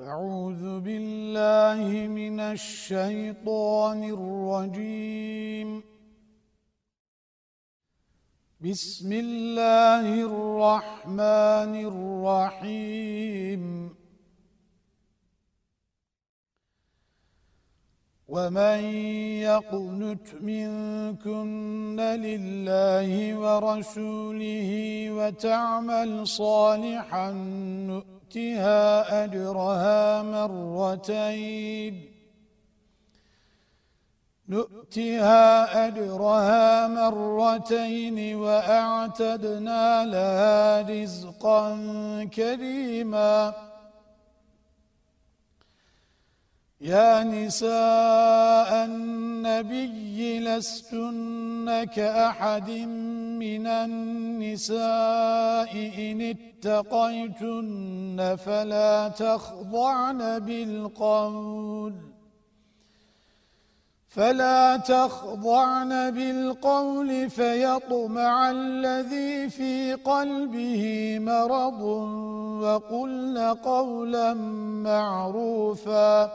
أعوذ بالله من الشيطان الرجيم. بسم الله الرحمن الرحيم. ومن يقنت منكن لله ورسوله وتعمل صالحا نؤتها أجرها مرتين. نؤتها أجرها مرتين وأعتدنا لها رزقا كريما. يا نساء النبي لستن كأحد من النساء إن اتقيتن فلا تخضعن بالقول فلا تخضعن بالقول فيطمع الذي في قلبه مرض وقلن قولا معروفا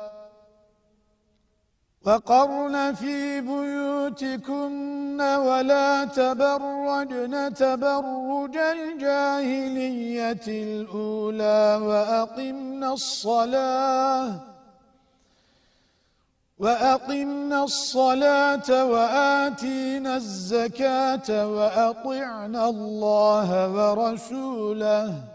وقرن في بيوتكن ولا تبرجن تبرج الجاهلية الأولى وأقمنا الصلاة وأقمنا الصلاة وآتينا الزكاة وأطعنا الله ورسوله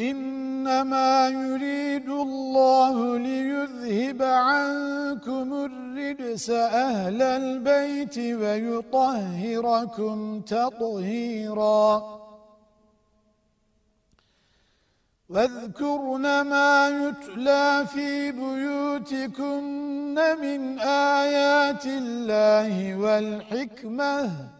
إنما يريد الله ليذهب عنكم الرجس أهل البيت ويطهركم تطهيرا. واذكرن ما يتلى في بيوتكن من آيات الله والحكمة.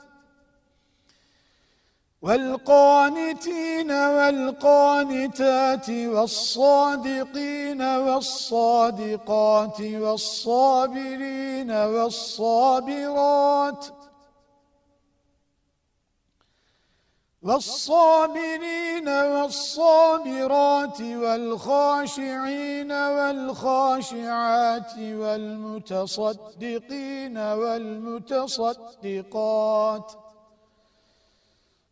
والقانتين والقانتات والصادقين والصادقات والصابرين والصابرات والصابرين والصابرات والخاشعين والخاشعات والمتصدقين والمتصدقات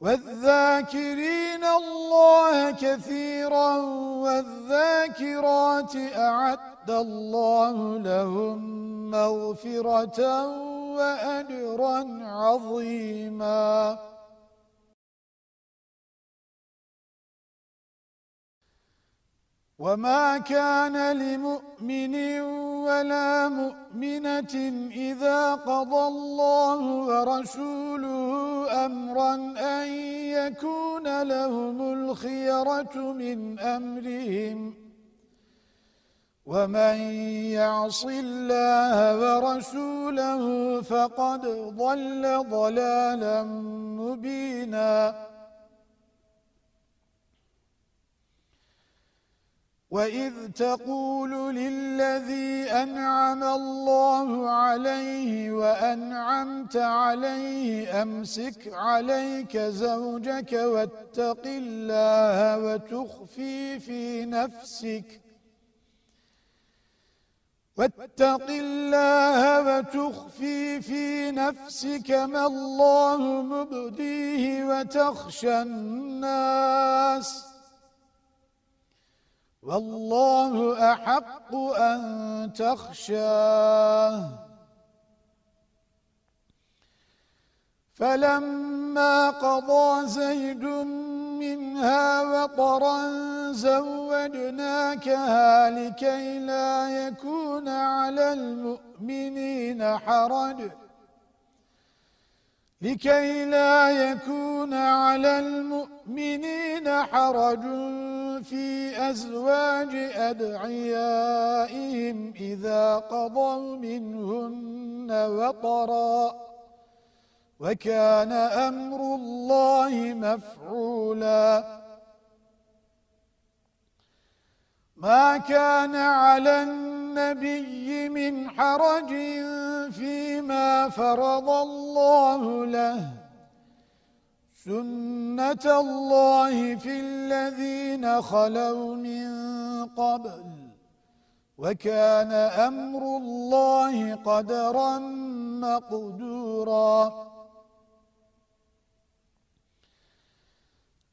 والذاكرين الله كثيرا والذاكرات أعد الله لهم مغفرة وأجرا عظيماً. وما كان لمؤمن ولا مؤمنة إذا قضى الله ورسوله أمرا أن يكون لهم الخيرة من أمرهم. ومن يعص الله ورسوله فقد ضل ضلالا مبيناً. وَإِذْ تَقُولُ لِلَّذِي أَنْعَمَ اللَّهُ عَلَيْهِ وَأَنْعَمْتَ عَلَيْهِ أَمْسِكْ عَلَيْكَ زَوْجَكَ وَاتَّقِ اللَّهَ وَتُخْفِي فِي نَفْسِكَ واتق الله وتخفي في نفسك ما الله مبديه وتخشى الناس والله أحق أن تخشاه. فلما قضى زيد منها وطرا زوجناكها لكي لا يكون على المؤمنين حرج. لكي لا يكون على المؤمنين حرج في أزواج أدعيائهم إذا قضوا منهن وطرًا. وكان أمر الله مفعولا. ما كان على النبي من حرج فيما فرض الله له. سنة الله في الذين خلوا من قبل. وكان أمر الله قدرا مقدوراً.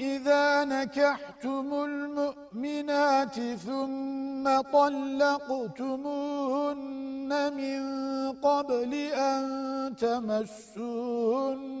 إذا نكحتم المؤمنات ثم طلقتموهن من قبل أن تمسوهن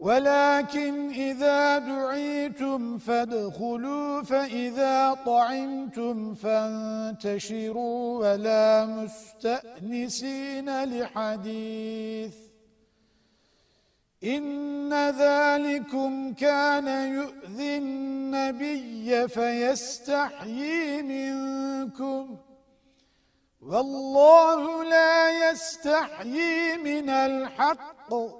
ولكن إذا دعيتم فادخلوا فإذا طعمتم فانتشروا ولا مستأنسين لحديث. إن ذلكم كان يؤذي النبي فيستحيي منكم. والله لا يستحيي من الحق.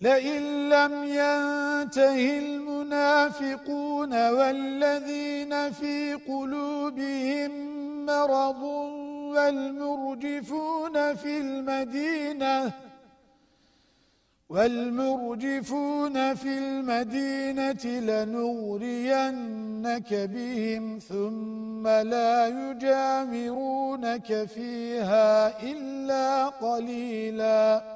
لئن لم ينته المنافقون والذين في قلوبهم مرض والمرجفون في المدينة والمرجفون في المدينة لنغرينك بهم ثم لا يجامرونك فيها إلا قليلاً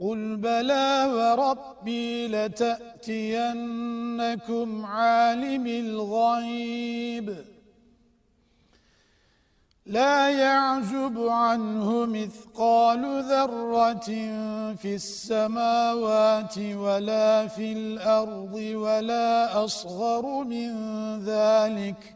قل بلى وربي لتأتينكم عالم الغيب لا يعزب عنه مثقال ذرة في السماوات ولا في الأرض ولا أصغر من ذلك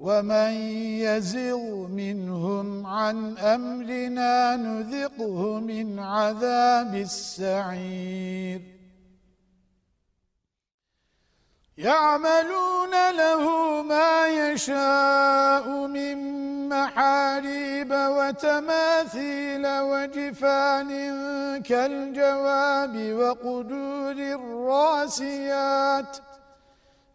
ومن يزغ منهم عن أمرنا نذقه من عذاب السعير. يعملون له ما يشاء من محاريب وتماثيل وجفان كالجواب وقدور الراسيات.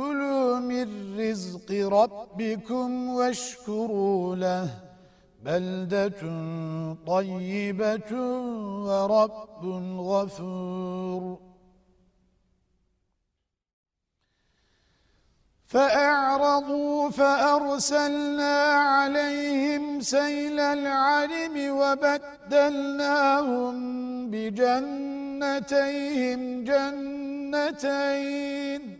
كلوا من رزق ربكم واشكروا له. بلدة طيبة ورب غفور. فأعرضوا فأرسلنا عليهم سيل العرم وبدلناهم بجنتيهم جنتين.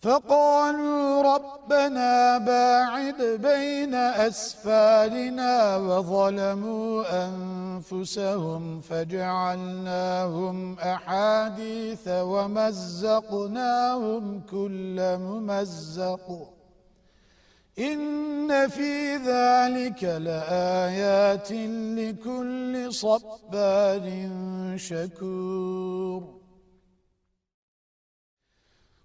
فقالوا ربنا باعد بين أسفارنا وظلموا أنفسهم فجعلناهم أحاديث ومزقناهم كل ممزق. إن في ذلك لآيات لكل صبار شكور.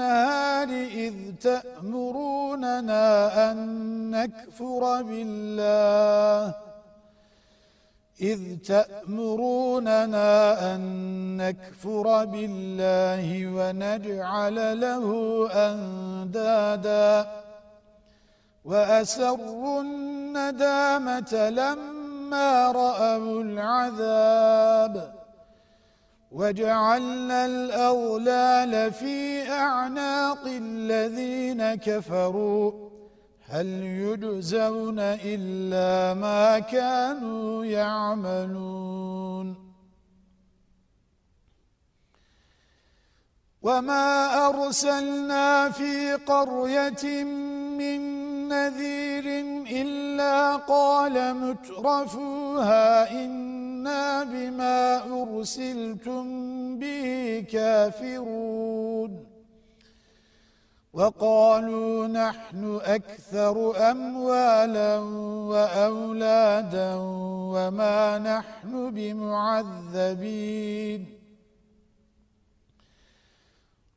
إذ تأمروننا أن نكفر بالله. إذ تأمروننا أن نكفر بالله ونجعل له أنداداً. وأسروا الندامة لما رأوا العذاب. وجعلنا الأغلال في أعناق الذين كفروا. هل يجزون إلا ما كانوا يعملون. وما أرسلنا في قرية من نذير إلا قال مترفوها بما أرسلتم به كافرون وقالوا نحن أكثر أموالا وأولادا وما نحن بمعذبين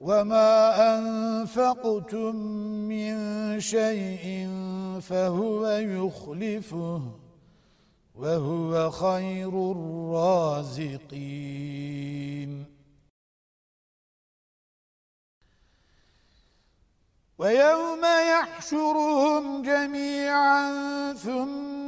وما أنفقتم من شيء فهو يخلفه وهو خير الرازقين ويوم يحشرهم جميعا ثم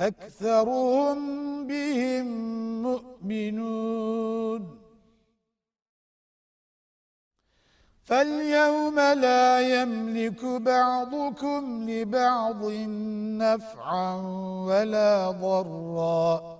أكثرهم بهم مؤمنون. فاليوم لا يملك بعضكم لبعض نفعا ولا ضرًّا.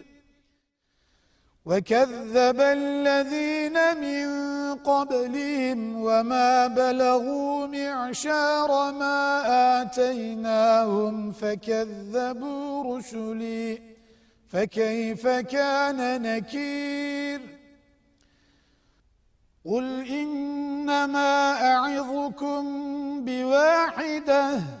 وَكَذَّبَ الَّذِينَ مِنْ قَبْلِهِمْ وَمَا بَلَغُوا مِعْشَارَ مَا آتَيْنَاهُمْ فَكَذَّبُوا رُسُلِي فَكَيْفَ كَانَ نَكِيرٌ قُلْ إِنَّمَا أَعِظُكُمْ بِوَاحِدَةٍ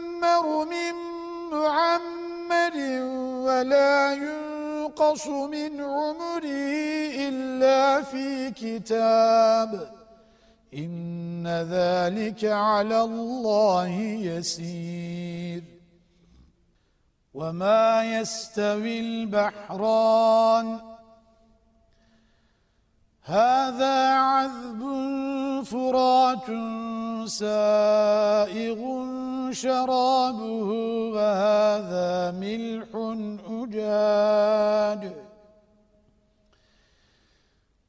يعمر من معمر ولا ينقص من عمره إلا في كتاب إن ذلك على الله يسير وما يستوي البحران هذا عذب فرات سائغ شرابه وهذا ملح أجاج.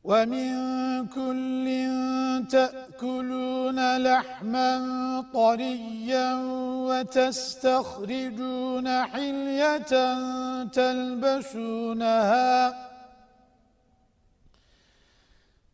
ومن كل تأكلون لحما طريا وتستخرجون حلية تلبسونها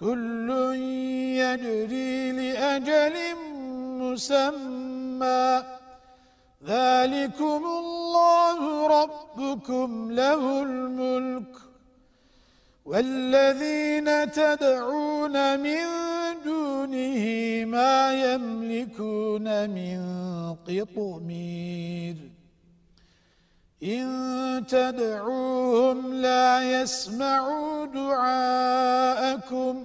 كل يجري لأجل مسمى. ذلكم الله ربكم له الملك. والذين تدعون من دونه ما يملكون من قطمير. إن تدعوهم لا يسمعوا دعاءكم.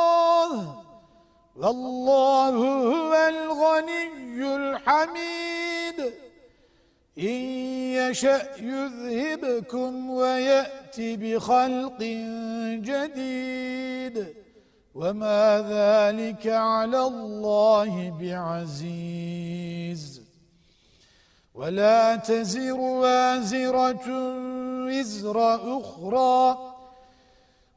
والله هو الغني الحميد. إن يشأ يذهبكم ويأتي بخلق جديد. وما ذلك على الله بعزيز. ولا تزر وازرة وزر أخرى.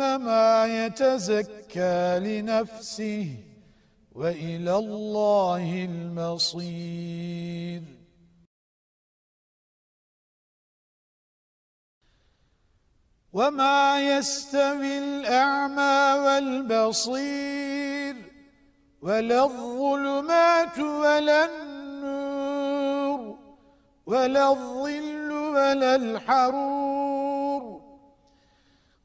إنما يتزكى لنفسه وإلى الله المصير. وما يستوي الأعمى والبصير ولا الظلمات ولا النور ولا الظل ولا الحرور.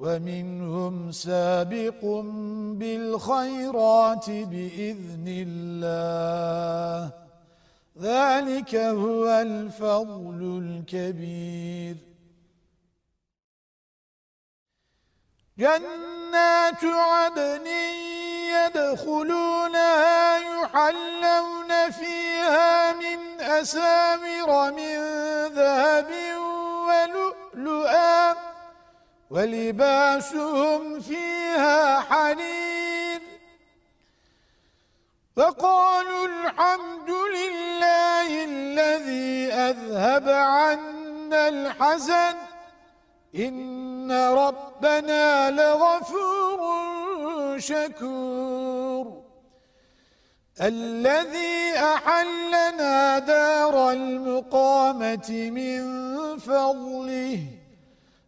ومنهم سابق بالخيرات بإذن الله. ذلك هو الفضل الكبير. جنات عدن يدخلونها يحلون فيها من أسامر من ذهب ولؤلؤا ولباسهم فيها حنين فقالوا الحمد لله الذي أذهب عنا الحزن إن ربنا لغفور شكور الذي أحلنا دار المقامة من فضله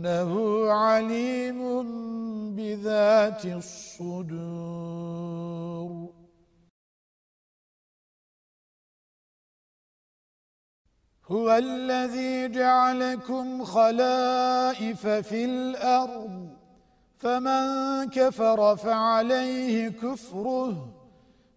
إنه عليم بذات الصدور. هو الذي جعلكم خلائف في الأرض فمن كفر فعليه كفره.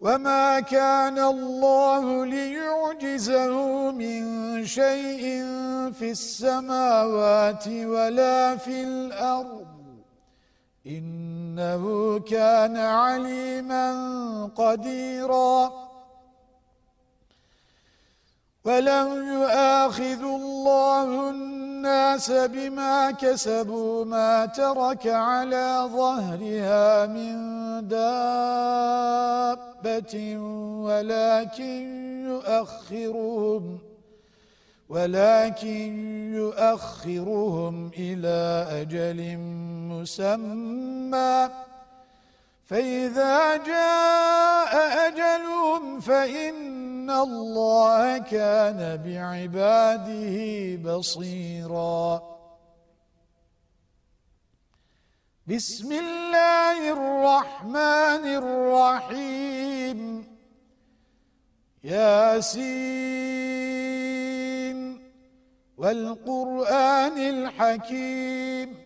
وَمَا كَانَ اللَّهُ لِيُعْجِزَهُ مِنْ شَيْءٍ فِي السَّمَاوَاتِ وَلَا فِي الْأَرْضِ إِنَّهُ كَانَ عَلِيمًا قَدِيرًا وَلَوْ يُؤَاخِذُ اللَّهُ النَّاسَ بِمَا كَسَبُوا مَا تَرَكَ عَلَى ظَهْرِهَا مِنْ دَابَّةٍ وَلَكِنْ يُؤَخِّرُهُمْ ولكن يؤخرهم إلى أجل مسمى فإذا جاء أجلهم فإن الله كان بعباده بصيرا. بسم الله الرحمن الرحيم. ياسين. والقرآن الحكيم.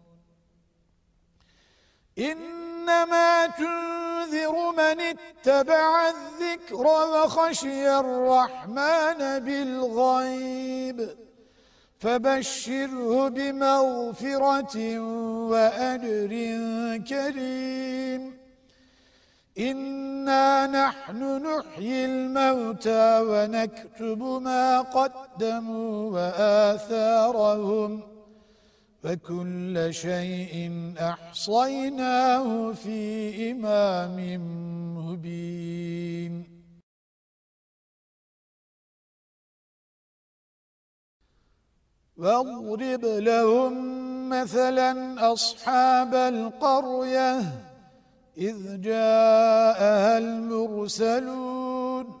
إنما تنذر من اتبع الذكر وخشي الرحمن بالغيب. فبشره بمغفرة وأجر كريم. إنا نحن نحيي الموتى ونكتب ما قدموا وآثارهم. فكل شيء أحصيناه في إمام مبين. واضرب لهم مثلا أصحاب القرية إذ جاءها المرسلون.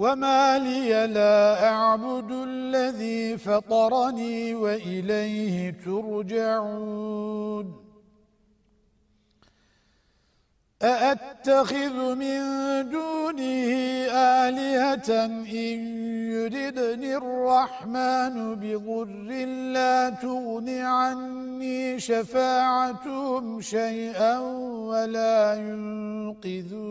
وما لي لا أعبد الذي فطرني وإليه ترجعون أأتخذ من دونه آلهة إن يردني الرحمن بضر لا تغن عني شفاعتهم شيئا ولا ينقذون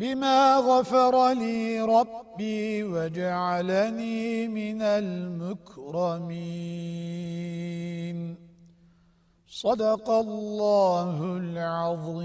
بما غفر لي ربي وجعلني من المكرمين. صدق الله العظيم.